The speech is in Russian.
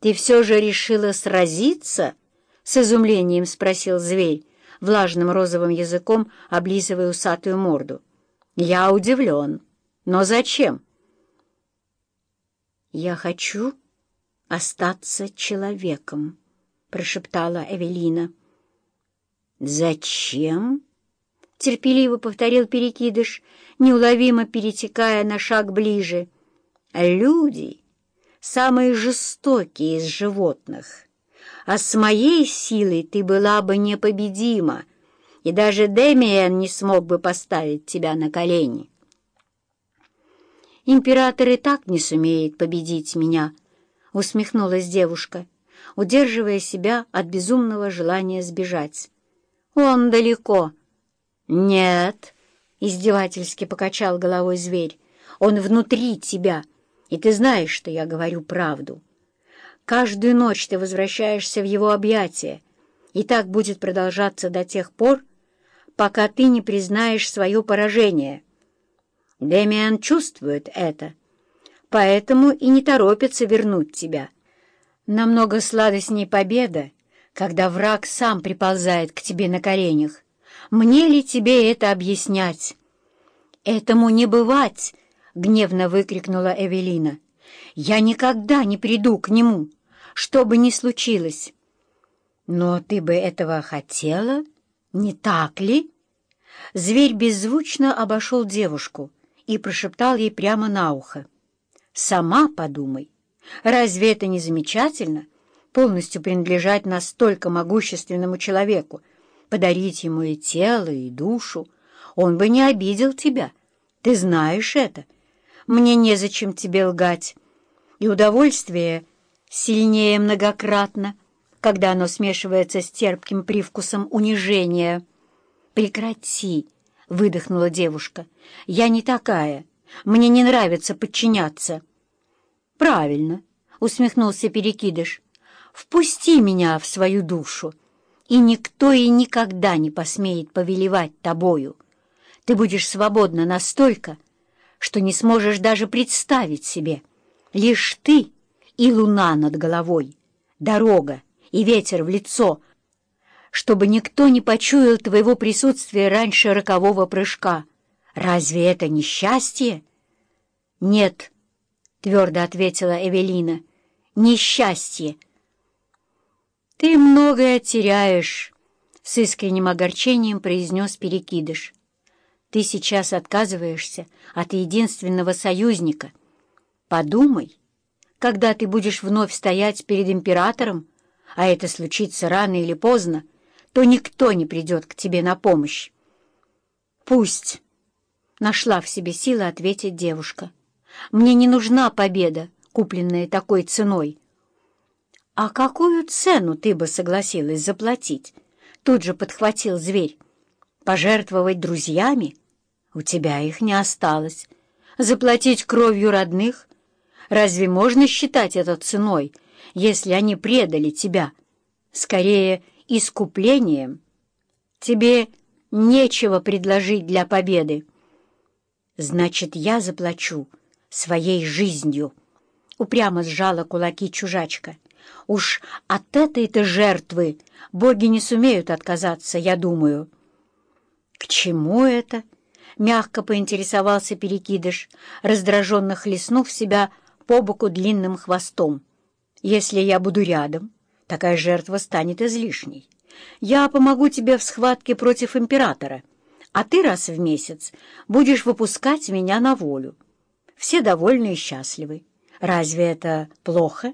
«Ты все же решила сразиться?» — с изумлением спросил зверь, влажным розовым языком облизывая усатую морду. «Я удивлен. Но зачем?» «Я хочу остаться человеком», — прошептала Эвелина. «Зачем?» — терпеливо повторил Перекидыш, неуловимо перетекая на шаг ближе. «Люди — самые жестокие из животных, а с моей силой ты была бы непобедима, и даже Демиен не смог бы поставить тебя на колени». «Император и так не сумеет победить меня», — усмехнулась девушка, удерживая себя от безумного желания сбежать. «Он далеко». «Нет», — издевательски покачал головой зверь, — «он внутри тебя, и ты знаешь, что я говорю правду. Каждую ночь ты возвращаешься в его объятия, и так будет продолжаться до тех пор, пока ты не признаешь свое поражение». Демиан чувствует это, поэтому и не торопится вернуть тебя. Намного сладостней победа, когда враг сам приползает к тебе на коленях. Мне ли тебе это объяснять? «Этому не бывать!» — гневно выкрикнула Эвелина. «Я никогда не приду к нему, что бы ни случилось». «Но ты бы этого хотела, не так ли?» Зверь беззвучно обошел девушку, и прошептал ей прямо на ухо. «Сама подумай, разве это не замечательно, полностью принадлежать настолько могущественному человеку, подарить ему и тело, и душу? Он бы не обидел тебя, ты знаешь это. Мне незачем тебе лгать, и удовольствие сильнее многократно, когда оно смешивается с терпким привкусом унижения. Прекрати!» — выдохнула девушка. «Я не такая. Мне не нравится подчиняться». «Правильно», — усмехнулся Перекидыш. «Впусти меня в свою душу, и никто и никогда не посмеет повелевать тобою. Ты будешь свободна настолько, что не сможешь даже представить себе. Лишь ты и луна над головой, дорога и ветер в лицо — чтобы никто не почуял твоего присутствия раньше рокового прыжка. Разве это не счастье? — Нет, — твердо ответила Эвелина, — несчастье. — Ты многое теряешь, — с искренним огорчением произнес Перекидыш. — Ты сейчас отказываешься от единственного союзника. Подумай, когда ты будешь вновь стоять перед императором, а это случится рано или поздно, то никто не придет к тебе на помощь. Пусть, — нашла в себе силы ответить девушка. Мне не нужна победа, купленная такой ценой. А какую цену ты бы согласилась заплатить? Тут же подхватил зверь. Пожертвовать друзьями? У тебя их не осталось. Заплатить кровью родных? Разве можно считать это ценой, если они предали тебя? Скорее, искуплением, тебе нечего предложить для победы. Значит, я заплачу своей жизнью. Упрямо сжала кулаки чужачка. Уж от этой-то жертвы боги не сумеют отказаться, я думаю. К чему это? Мягко поинтересовался Перекидыш, раздраженно хлестнув себя по боку длинным хвостом. Если я буду рядом такая жертва станет излишней. Я помогу тебе в схватке против императора, а ты раз в месяц будешь выпускать меня на волю. Все довольны и счастливы. Разве это плохо?»